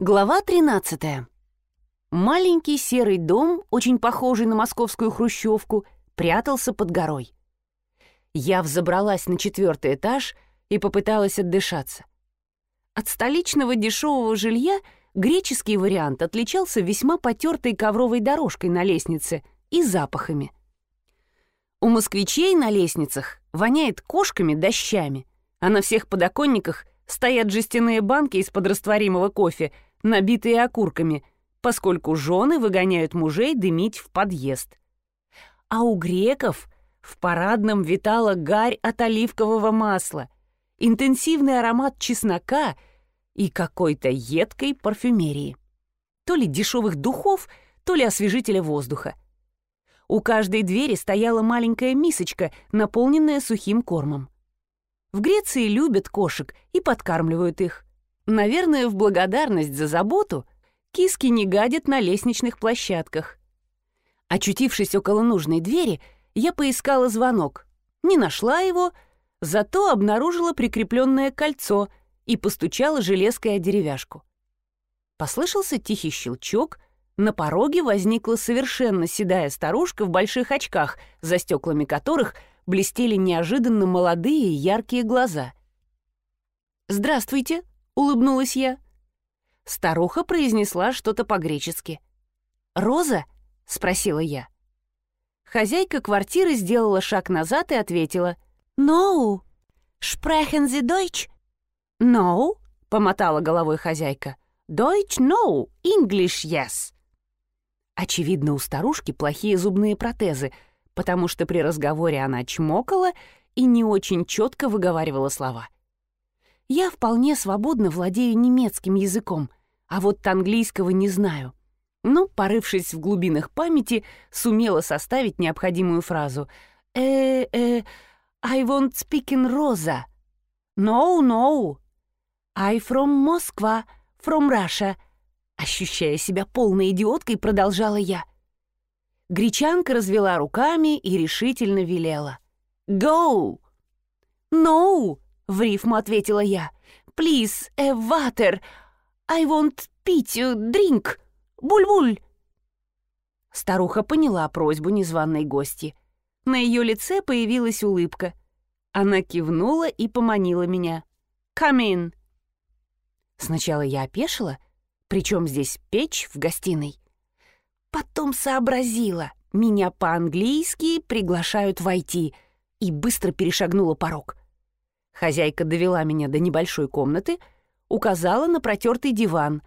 Глава 13. Маленький серый дом, очень похожий на московскую хрущевку, прятался под горой. Я взобралась на четвертый этаж и попыталась отдышаться. От столичного дешевого жилья греческий вариант отличался весьма потертой ковровой дорожкой на лестнице и запахами. У москвичей на лестницах воняет кошками дощами, а на всех подоконниках стоят жестяные банки из-под растворимого кофе — набитые окурками, поскольку жены выгоняют мужей дымить в подъезд. А у греков в парадном витала гарь от оливкового масла, интенсивный аромат чеснока и какой-то едкой парфюмерии. То ли дешевых духов, то ли освежителя воздуха. У каждой двери стояла маленькая мисочка, наполненная сухим кормом. В Греции любят кошек и подкармливают их. Наверное, в благодарность за заботу киски не гадят на лестничных площадках. Очутившись около нужной двери, я поискала звонок. Не нашла его, зато обнаружила прикрепленное кольцо и постучала железкой о деревяшку. Послышался тихий щелчок, на пороге возникла совершенно седая старушка в больших очках, за стеклами которых блестели неожиданно молодые яркие глаза. «Здравствуйте», улыбнулась я. Старуха произнесла что-то по-гречески. «Роза?» — спросила я. Хозяйка квартиры сделала шаг назад и ответила. «No. Sprechen Sie Deutsch?» «No», — помотала головой хозяйка. «Deutsch no, English yes». Очевидно, у старушки плохие зубные протезы, потому что при разговоре она чмокала и не очень четко выговаривала слова. Я вполне свободно владею немецким языком, а вот английского не знаю. Но, порывшись в глубинах памяти, сумела составить необходимую фразу. «Э-э, I want speak in Rosa». «No, no. I from Moskva, from Russia». Ощущая себя полной идиоткой, продолжала я. Гречанка развела руками и решительно велела. «Go!» «No!» В рифму ответила я. «Please, a water. I want пить, drink. Буль-буль». Старуха поняла просьбу незваной гости. На ее лице появилась улыбка. Она кивнула и поманила меня. «Come in». Сначала я опешила, причем здесь печь в гостиной. Потом сообразила, меня по-английски приглашают войти, и быстро перешагнула порог. Хозяйка довела меня до небольшой комнаты, указала на протертый диван,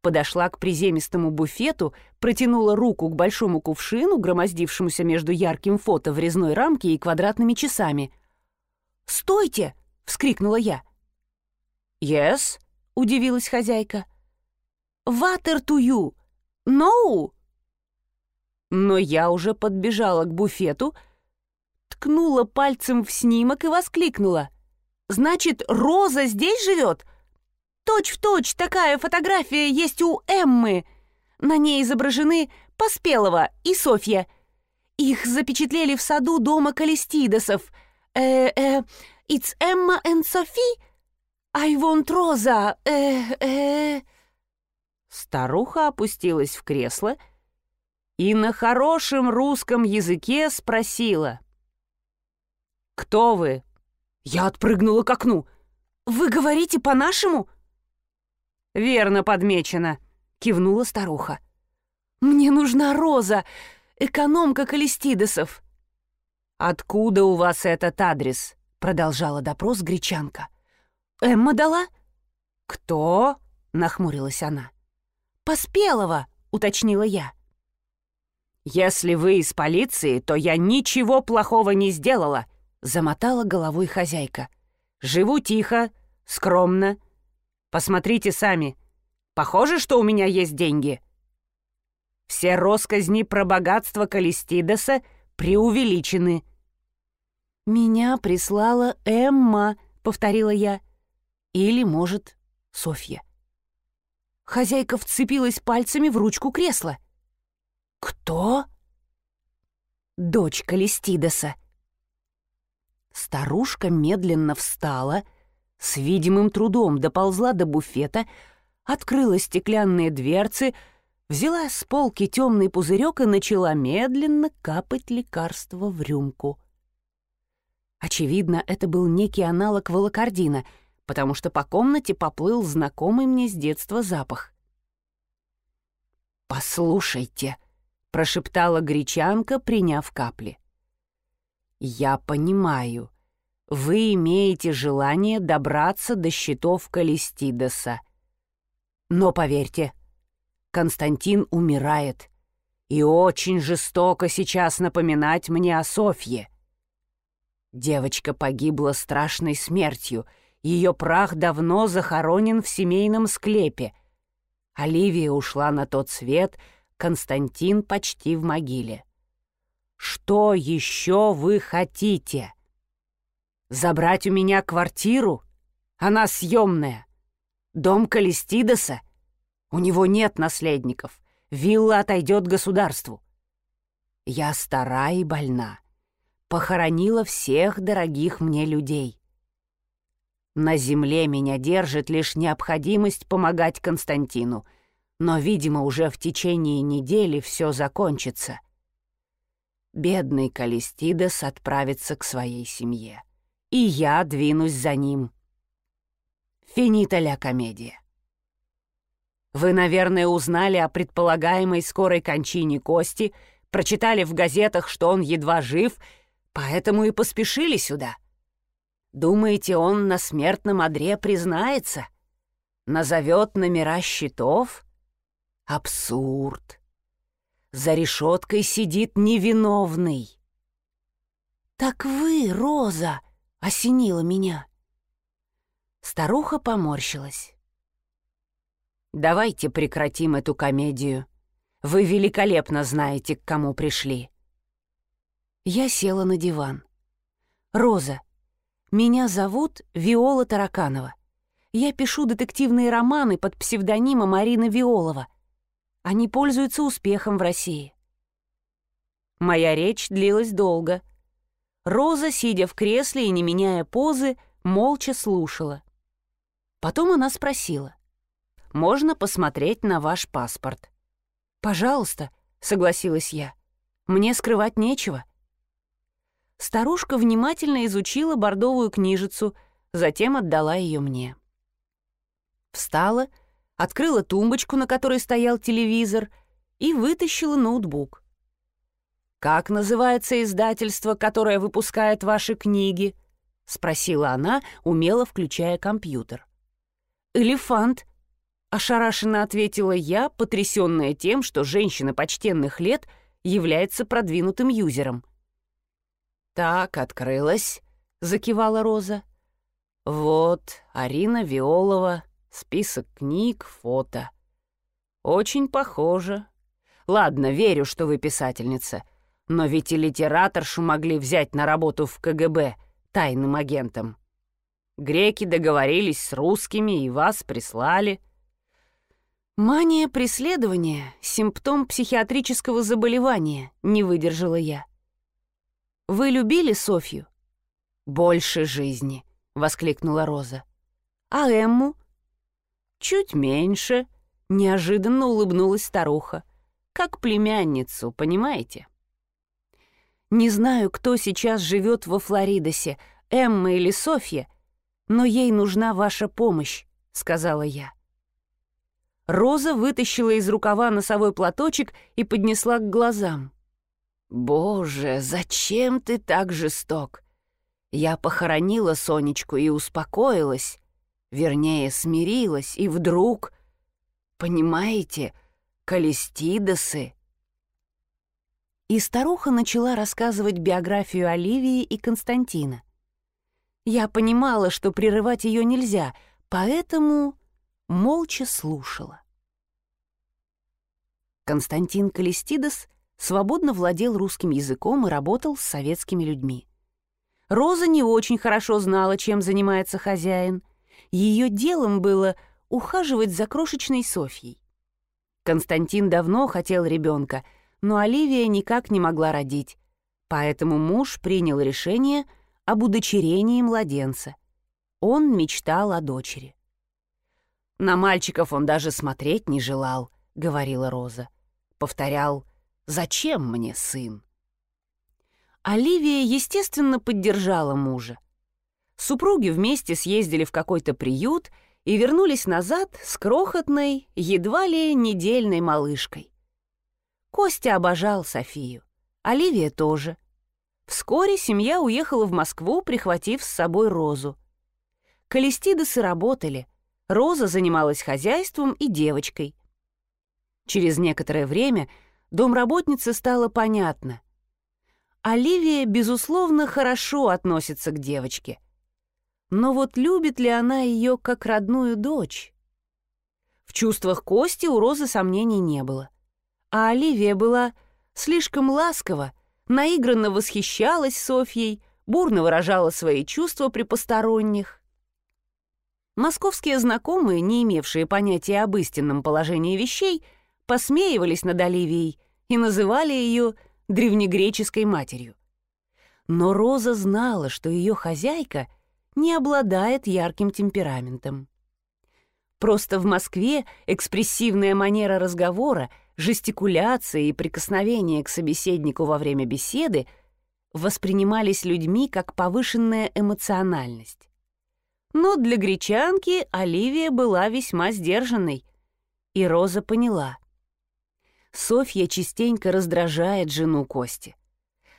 подошла к приземистому буфету, протянула руку к большому кувшину, громоздившемуся между ярким фото в резной рамке и квадратными часами. «Стойте!» — вскрикнула я. «Yes?» — удивилась хозяйка. «Water to you! No!» Но я уже подбежала к буфету, ткнула пальцем в снимок и воскликнула. Значит, Роза здесь живет? Точь-в-точь такая фотография есть у Эммы. На ней изображены Поспелова и Софья. Их запечатлели в саду дома Калистидосов. Э-э, it's Emma and Sophie? I want Роза. Э-э... Старуха опустилась в кресло и на хорошем русском языке спросила. «Кто вы?» Я отпрыгнула к окну. «Вы говорите по-нашему?» «Верно подмечено», — кивнула старуха. «Мне нужна Роза, экономка Калистидесов». «Откуда у вас этот адрес?» — продолжала допрос гречанка. «Эмма дала?» «Кто?» — нахмурилась она. «Поспелова», — уточнила я. «Если вы из полиции, то я ничего плохого не сделала», Замотала головой хозяйка. «Живу тихо, скромно. Посмотрите сами. Похоже, что у меня есть деньги?» Все росказни про богатство Калистидоса преувеличены. «Меня прислала Эмма», — повторила я. «Или, может, Софья». Хозяйка вцепилась пальцами в ручку кресла. «Кто?» «Дочь Калистидоса», Старушка медленно встала, с видимым трудом доползла до буфета, открыла стеклянные дверцы, взяла с полки темный пузырек и начала медленно капать лекарство в рюмку. Очевидно, это был некий аналог волокордина, потому что по комнате поплыл знакомый мне с детства запах. «Послушайте», — прошептала гречанка, приняв капли. «Я понимаю, вы имеете желание добраться до счетов Калистидоса. Но поверьте, Константин умирает, и очень жестоко сейчас напоминать мне о Софье. Девочка погибла страшной смертью, ее прах давно захоронен в семейном склепе. Оливия ушла на тот свет, Константин почти в могиле. Что еще вы хотите?» Забрать у меня квартиру? Она съемная. Дом Калистидоса? У него нет наследников. Вилла отойдет государству. Я стара и больна. Похоронила всех дорогих мне людей. На земле меня держит лишь необходимость помогать Константину, но, видимо, уже в течение недели все закончится. Бедный Калистидос отправится к своей семье и я двинусь за ним. Финита ля комедия. Вы, наверное, узнали о предполагаемой скорой кончине Кости, прочитали в газетах, что он едва жив, поэтому и поспешили сюда. Думаете, он на смертном одре признается? Назовет номера счетов? Абсурд. За решеткой сидит невиновный. «Так вы, Роза!» осенило меня. Старуха поморщилась. «Давайте прекратим эту комедию. Вы великолепно знаете, к кому пришли». Я села на диван. «Роза, меня зовут Виола Тараканова. Я пишу детективные романы под псевдонимом Марина Виолова. Они пользуются успехом в России». Моя речь длилась долго — Роза, сидя в кресле и не меняя позы, молча слушала. Потом она спросила. «Можно посмотреть на ваш паспорт?» «Пожалуйста», — согласилась я. «Мне скрывать нечего». Старушка внимательно изучила бордовую книжицу, затем отдала ее мне. Встала, открыла тумбочку, на которой стоял телевизор, и вытащила ноутбук. «Как называется издательство, которое выпускает ваши книги?» — спросила она, умело включая компьютер. «Элефант», — ошарашенно ответила я, потрясённая тем, что женщина почтенных лет является продвинутым юзером. «Так, открылась», — закивала Роза. «Вот, Арина Виолова, список книг, фото. Очень похоже. Ладно, верю, что вы писательница». Но ведь и литераторшу могли взять на работу в КГБ тайным агентом. Греки договорились с русскими и вас прислали. Мания преследования — симптом психиатрического заболевания, не выдержала я. Вы любили Софью? Больше жизни, воскликнула Роза. А Эмму? Чуть меньше, неожиданно улыбнулась старуха. Как племянницу, понимаете? Не знаю, кто сейчас живет во Флоридосе, Эмма или Софья, но ей нужна ваша помощь», — сказала я. Роза вытащила из рукава носовой платочек и поднесла к глазам. «Боже, зачем ты так жесток? Я похоронила Сонечку и успокоилась, вернее, смирилась, и вдруг... Понимаете, Калистидосы и старуха начала рассказывать биографию Оливии и Константина. Я понимала, что прерывать ее нельзя, поэтому молча слушала. Константин Калистидос свободно владел русским языком и работал с советскими людьми. Роза не очень хорошо знала, чем занимается хозяин. Ее делом было ухаживать за крошечной Софьей. Константин давно хотел ребенка — но Оливия никак не могла родить, поэтому муж принял решение об удочерении младенца. Он мечтал о дочери. На мальчиков он даже смотреть не желал, говорила Роза. Повторял, зачем мне сын? Оливия, естественно, поддержала мужа. Супруги вместе съездили в какой-то приют и вернулись назад с крохотной, едва ли недельной малышкой. Костя обожал Софию, Оливия тоже. Вскоре семья уехала в Москву, прихватив с собой Розу. Калистидосы работали, Роза занималась хозяйством и девочкой. Через некоторое время домработнице стало понятно. Оливия, безусловно, хорошо относится к девочке — но вот любит ли она ее как родную дочь? В чувствах Кости у Розы сомнений не было. А Оливия была слишком ласкова, наигранно восхищалась Софьей, бурно выражала свои чувства при посторонних. Московские знакомые, не имевшие понятия об истинном положении вещей, посмеивались над Оливией и называли ее древнегреческой матерью. Но Роза знала, что ее хозяйка не обладает ярким темпераментом. Просто в Москве экспрессивная манера разговора, жестикуляция и прикосновение к собеседнику во время беседы воспринимались людьми как повышенная эмоциональность. Но для гречанки Оливия была весьма сдержанной, и Роза поняла. Софья частенько раздражает жену Кости.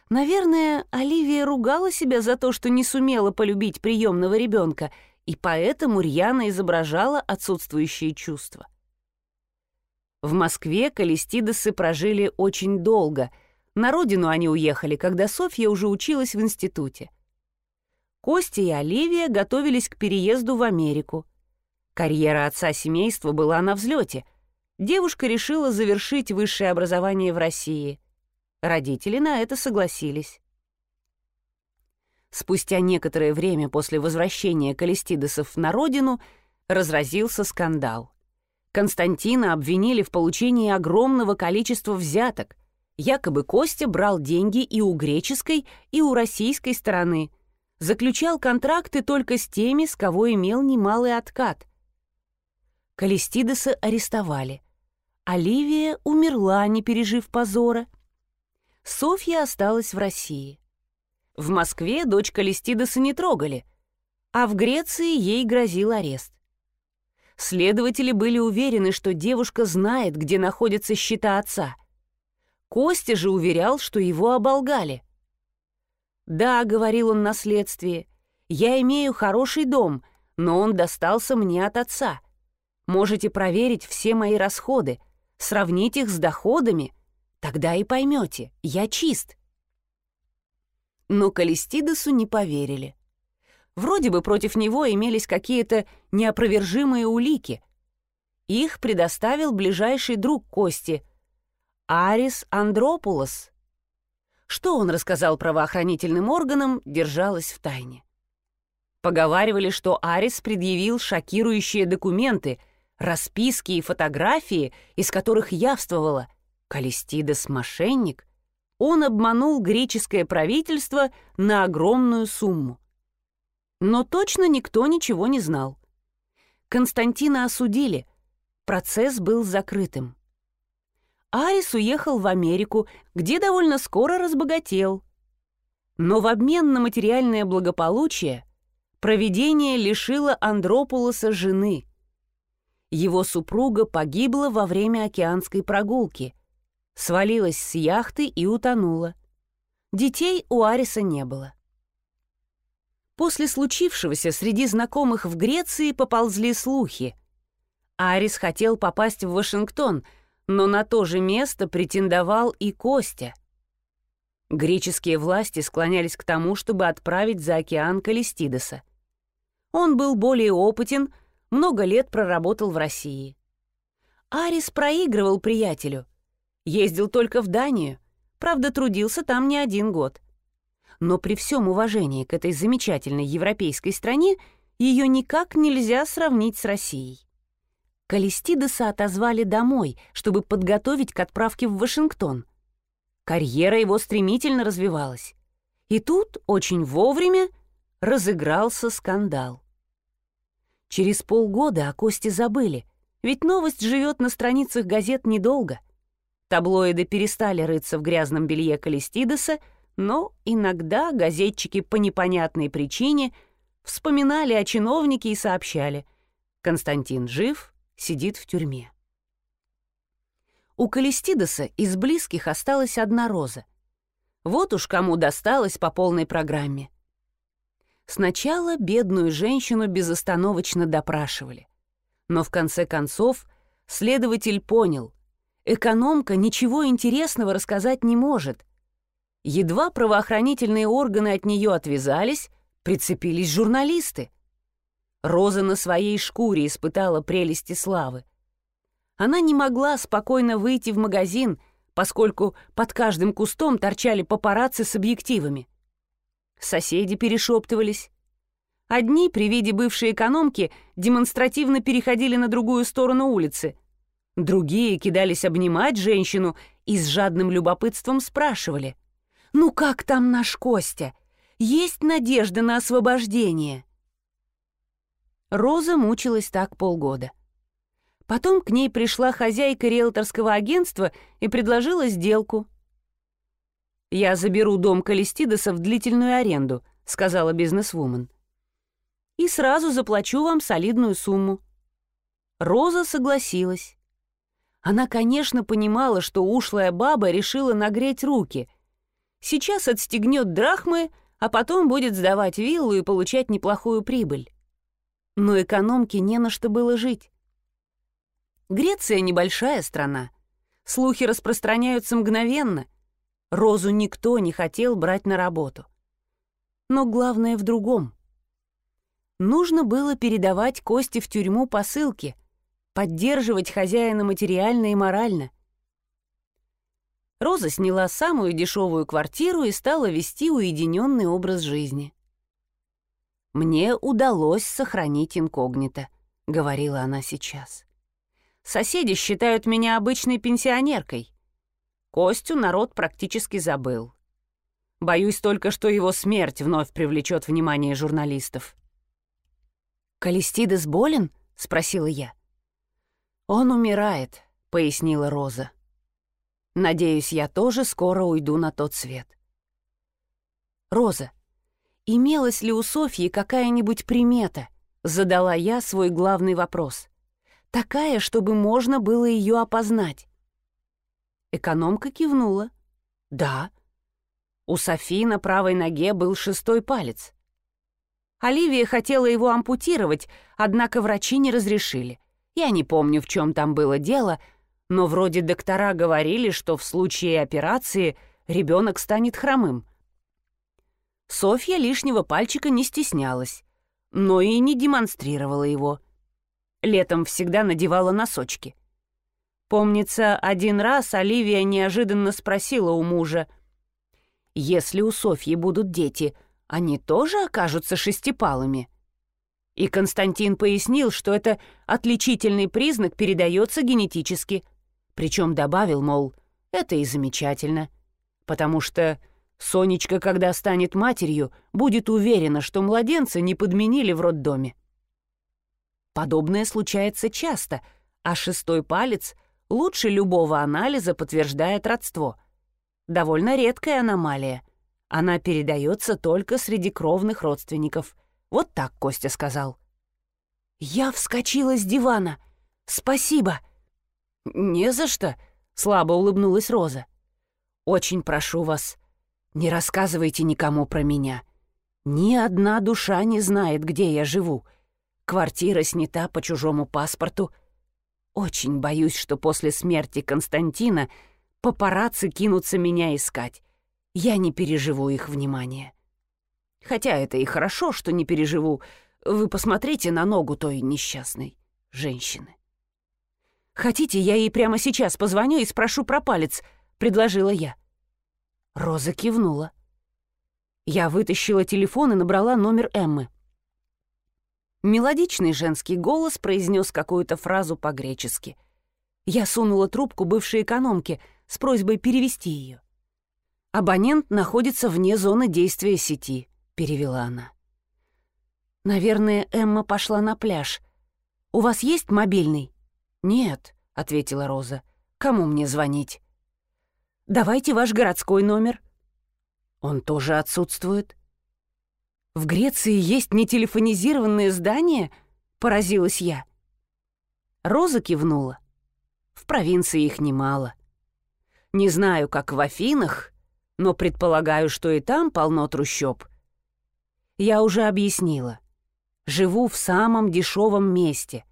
Наверное, Оливия ругала себя за то, что не сумела полюбить приемного ребенка, и поэтому рьяно изображала отсутствующие чувства. В Москве Калистидосы прожили очень долго. На родину они уехали, когда Софья уже училась в институте. Костя и Оливия готовились к переезду в Америку. Карьера отца семейства была на взлете. Девушка решила завершить высшее образование в России – Родители на это согласились. Спустя некоторое время после возвращения Калистидосов на родину разразился скандал. Константина обвинили в получении огромного количества взяток. Якобы Костя брал деньги и у греческой, и у российской стороны. Заключал контракты только с теми, с кого имел немалый откат. Калистидоса арестовали. Оливия умерла, не пережив позора. Софья осталась в России. В Москве дочь Калистидоса не трогали, а в Греции ей грозил арест. Следователи были уверены, что девушка знает, где находятся счета отца. Костя же уверял, что его оболгали. «Да», — говорил он на следствии, — «я имею хороший дом, но он достался мне от отца. Можете проверить все мои расходы, сравнить их с доходами, Тогда и поймете, я чист. Но Калистидосу не поверили. Вроде бы против него имелись какие-то неопровержимые улики. Их предоставил ближайший друг Кости, Арис Андропулос. Что он рассказал правоохранительным органам, держалось в тайне. Поговаривали, что Арис предъявил шокирующие документы, расписки и фотографии, из которых явствовало — Калистидес — мошенник? Он обманул греческое правительство на огромную сумму. Но точно никто ничего не знал. Константина осудили, процесс был закрытым. Арис уехал в Америку, где довольно скоро разбогател. Но в обмен на материальное благополучие провидение лишило Андропулоса жены. Его супруга погибла во время океанской прогулки — свалилась с яхты и утонула. Детей у Ариса не было. После случившегося среди знакомых в Греции поползли слухи. Арис хотел попасть в Вашингтон, но на то же место претендовал и Костя. Греческие власти склонялись к тому, чтобы отправить за океан Калистидеса. Он был более опытен, много лет проработал в России. Арис проигрывал приятелю — Ездил только в Данию, правда, трудился там не один год. Но при всем уважении к этой замечательной европейской стране ее никак нельзя сравнить с Россией. Калистидеса отозвали домой, чтобы подготовить к отправке в Вашингтон. Карьера его стремительно развивалась. И тут, очень вовремя, разыгрался скандал. Через полгода о Косте забыли, ведь новость живет на страницах газет недолго. Таблоиды перестали рыться в грязном белье Калистидеса, но иногда газетчики по непонятной причине вспоминали о чиновнике и сообщали «Константин жив, сидит в тюрьме». У Калистидеса из близких осталась одна роза. Вот уж кому досталось по полной программе. Сначала бедную женщину безостановочно допрашивали. Но в конце концов следователь понял, экономка ничего интересного рассказать не может. Едва правоохранительные органы от нее отвязались, прицепились журналисты. Роза на своей шкуре испытала прелести славы. Она не могла спокойно выйти в магазин, поскольку под каждым кустом торчали папарацци с объективами. Соседи перешептывались. Одни при виде бывшей экономки демонстративно переходили на другую сторону улицы. Другие кидались обнимать женщину и с жадным любопытством спрашивали. «Ну как там наш Костя? Есть надежда на освобождение?» Роза мучилась так полгода. Потом к ней пришла хозяйка риэлторского агентства и предложила сделку. «Я заберу дом Калистидоса в длительную аренду», — сказала бизнесвумен. «И сразу заплачу вам солидную сумму». Роза согласилась. Она, конечно, понимала, что ушлая баба решила нагреть руки. Сейчас отстегнет драхмы, а потом будет сдавать виллу и получать неплохую прибыль. Но экономке не на что было жить. Греция небольшая страна. Слухи распространяются мгновенно. Розу никто не хотел брать на работу. Но главное в другом. Нужно было передавать Кости в тюрьму посылки, поддерживать хозяина материально и морально. Роза сняла самую дешевую квартиру и стала вести уединенный образ жизни. «Мне удалось сохранить инкогнито», — говорила она сейчас. Соседи считают меня обычной пенсионеркой. Костю народ практически забыл. Боюсь только, что его смерть вновь привлечет внимание журналистов. «Калистидес болен?» — спросила я. «Он умирает», — пояснила Роза. «Надеюсь, я тоже скоро уйду на тот свет». «Роза, имелась ли у Софьи какая-нибудь примета?» — задала я свой главный вопрос. Такая, чтобы можно было ее опознать. Экономка кивнула. «Да». У Софи на правой ноге был шестой палец. Оливия хотела его ампутировать, однако врачи не разрешили. Я не помню, в чем там было дело, но вроде доктора говорили, что в случае операции ребенок станет хромым. Софья лишнего пальчика не стеснялась, но и не демонстрировала его. Летом всегда надевала носочки. Помнится, один раз Оливия неожиданно спросила у мужа, «Если у Софьи будут дети, они тоже окажутся шестипалыми?» И Константин пояснил, что это отличительный признак передается генетически. Причем добавил, мол, это и замечательно, потому что Сонечка, когда станет матерью, будет уверена, что младенца не подменили в роддоме. Подобное случается часто, а шестой палец лучше любого анализа подтверждает родство. Довольно редкая аномалия. Она передается только среди кровных родственников. Вот так Костя сказал. Я вскочила с дивана. «Спасибо!» «Не за что», — слабо улыбнулась Роза. «Очень прошу вас, не рассказывайте никому про меня. Ни одна душа не знает, где я живу. Квартира снята по чужому паспорту. Очень боюсь, что после смерти Константина папарацци кинутся меня искать. Я не переживу их внимания. Хотя это и хорошо, что не переживу. Вы посмотрите на ногу той несчастной женщины. «Хотите, я ей прямо сейчас позвоню и спрошу про палец?» — предложила я. Роза кивнула. Я вытащила телефон и набрала номер Эммы. Мелодичный женский голос произнес какую-то фразу по-гречески. Я сунула трубку бывшей экономке с просьбой перевести ее. «Абонент находится вне зоны действия сети», — перевела она. Наверное, Эмма пошла на пляж. У вас есть мобильный? Нет, ответила Роза. Кому мне звонить? Давайте ваш городской номер. Он тоже отсутствует. В Греции есть нетелефонизированные здания? Поразилась я. Роза кивнула. В провинции их немало. Не знаю, как в Афинах, но предполагаю, что и там полно трущоб. Я уже объяснила. Живу в самом дешевом месте.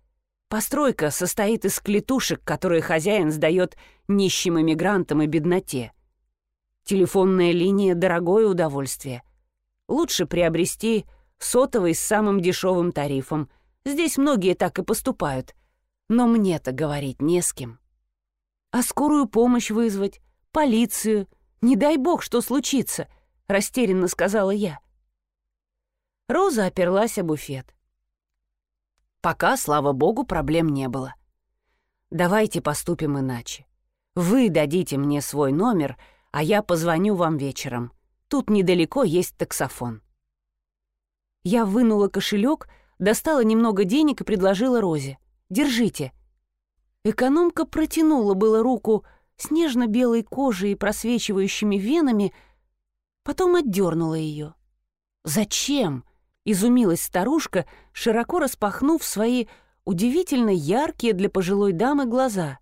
Постройка состоит из клетушек, которые хозяин сдает нищим иммигрантам и бедноте. Телефонная линия — дорогое удовольствие. Лучше приобрести сотовый с самым дешевым тарифом. Здесь многие так и поступают. Но мне-то говорить не с кем. А скорую помощь вызвать, полицию. Не дай бог, что случится, — растерянно сказала я. Роза оперлась о буфет. Пока, слава богу, проблем не было. Давайте поступим иначе. Вы дадите мне свой номер, а я позвоню вам вечером. Тут недалеко есть таксофон. Я вынула кошелек, достала немного денег и предложила Розе. «Держите». Экономка протянула было руку с нежно-белой кожей и просвечивающими венами, потом отдернула ее. «Зачем?» Изумилась старушка, широко распахнув свои удивительно яркие для пожилой дамы глаза.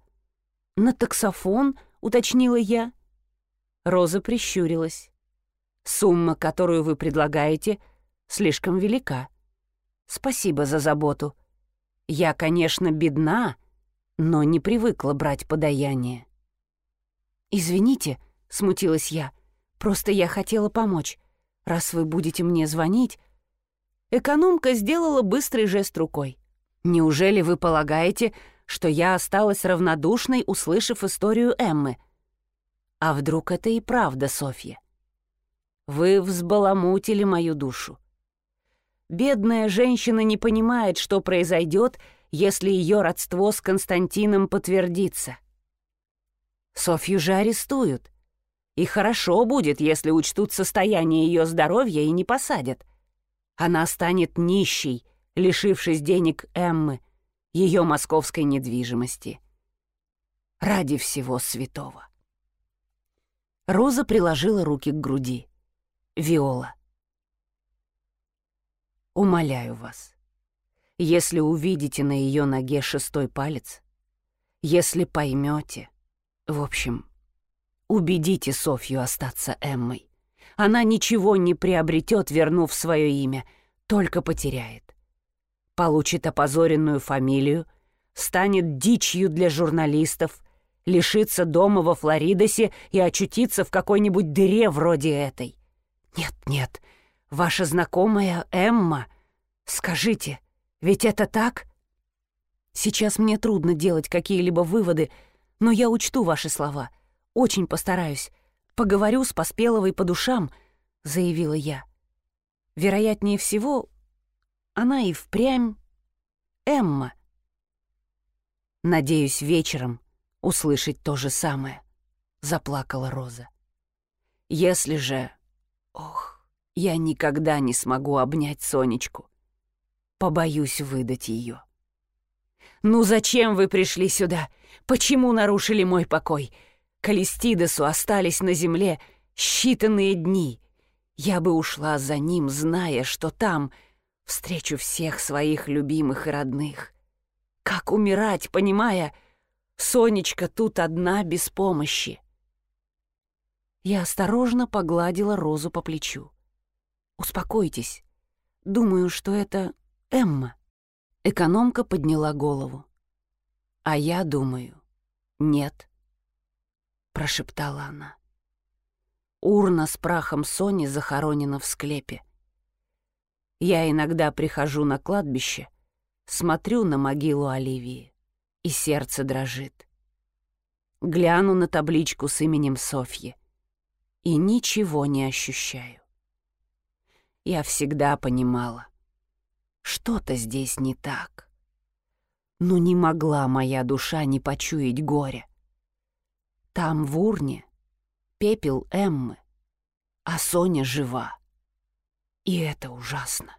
«На таксофон?» — уточнила я. Роза прищурилась. «Сумма, которую вы предлагаете, слишком велика. Спасибо за заботу. Я, конечно, бедна, но не привыкла брать подаяние». «Извините», — смутилась я, — «просто я хотела помочь. Раз вы будете мне звонить, Экономка сделала быстрый жест рукой. «Неужели вы полагаете, что я осталась равнодушной, услышав историю Эммы? А вдруг это и правда, Софья? Вы взбаламутили мою душу. Бедная женщина не понимает, что произойдет, если ее родство с Константином подтвердится. Софью же арестуют. И хорошо будет, если учтут состояние ее здоровья и не посадят. Она станет нищей, лишившись денег Эммы, ее московской недвижимости. Ради всего святого. Роза приложила руки к груди. Виола. Умоляю вас, если увидите на ее ноге шестой палец, если поймете, в общем, убедите Софью остаться Эммой. Она ничего не приобретет, вернув свое имя, только потеряет. Получит опозоренную фамилию, станет дичью для журналистов, лишится дома во Флоридосе и очутится в какой-нибудь дыре вроде этой. Нет, нет, ваша знакомая Эмма, скажите, ведь это так? Сейчас мне трудно делать какие-либо выводы, но я учту ваши слова, очень постараюсь. Поговорю с Поспеловой по душам», — заявила я. «Вероятнее всего, она и впрямь Эмма. Надеюсь, вечером услышать то же самое», — заплакала Роза. «Если же... Ох, я никогда не смогу обнять Сонечку. Побоюсь выдать ее. «Ну зачем вы пришли сюда? Почему нарушили мой покой?» Калистидесу остались на земле считанные дни. Я бы ушла за ним, зная, что там встречу всех своих любимых и родных. Как умирать, понимая, Сонечка тут одна без помощи. Я осторожно погладила Розу по плечу. «Успокойтесь. Думаю, что это Эмма». Экономка подняла голову. «А я думаю, нет» прошептала она. Урна с прахом Сони захоронена в склепе. Я иногда прихожу на кладбище, смотрю на могилу Оливии, и сердце дрожит. Гляну на табличку с именем Софьи и ничего не ощущаю. Я всегда понимала, что-то здесь не так. Но не могла моя душа не почуять горя. Там, в урне, пепел Эммы, а Соня жива. И это ужасно.